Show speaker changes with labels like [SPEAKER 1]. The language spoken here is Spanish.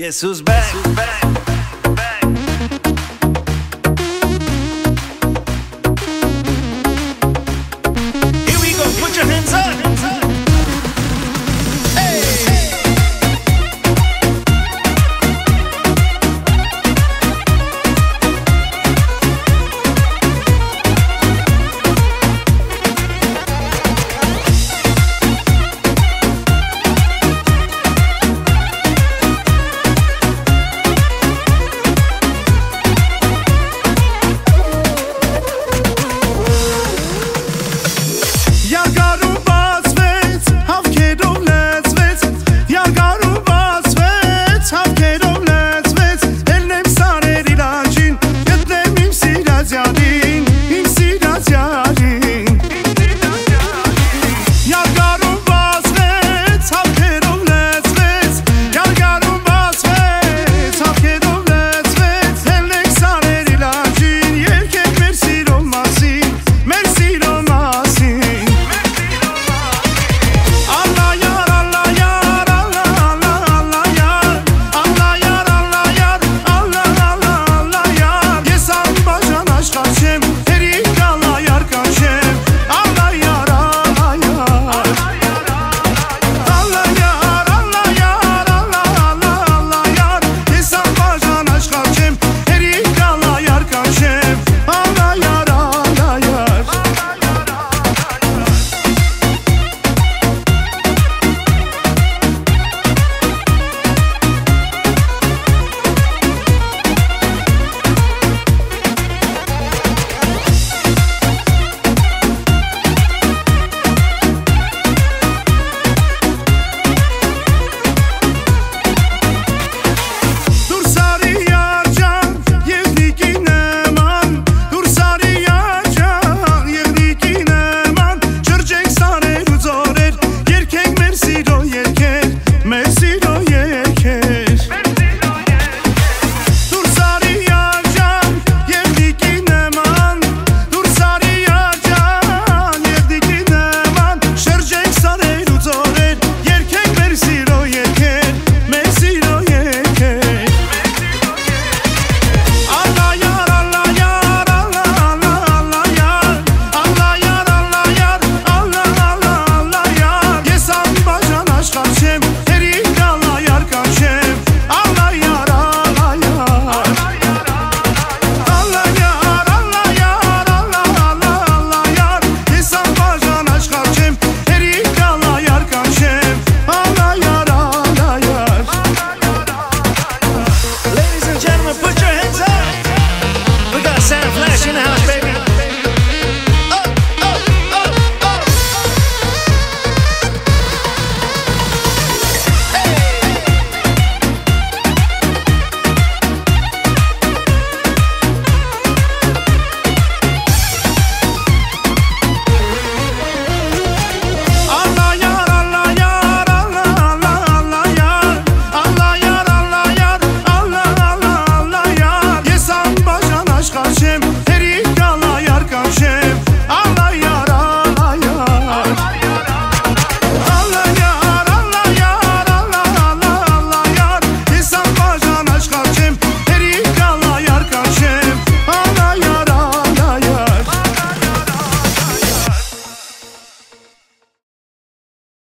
[SPEAKER 1] Guess who's back?